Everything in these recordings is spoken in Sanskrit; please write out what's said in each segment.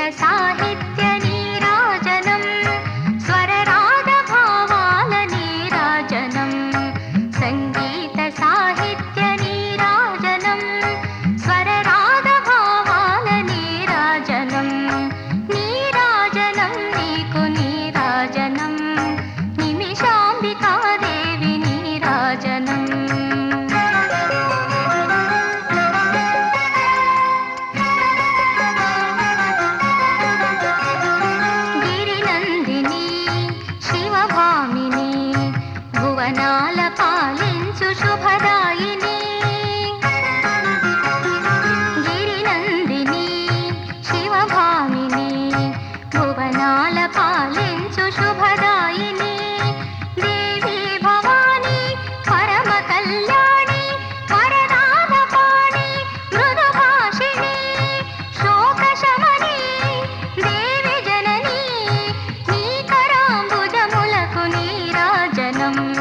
साहित्य स्वररागभावालनीराजनम्। Thank you.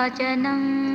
वचनम्।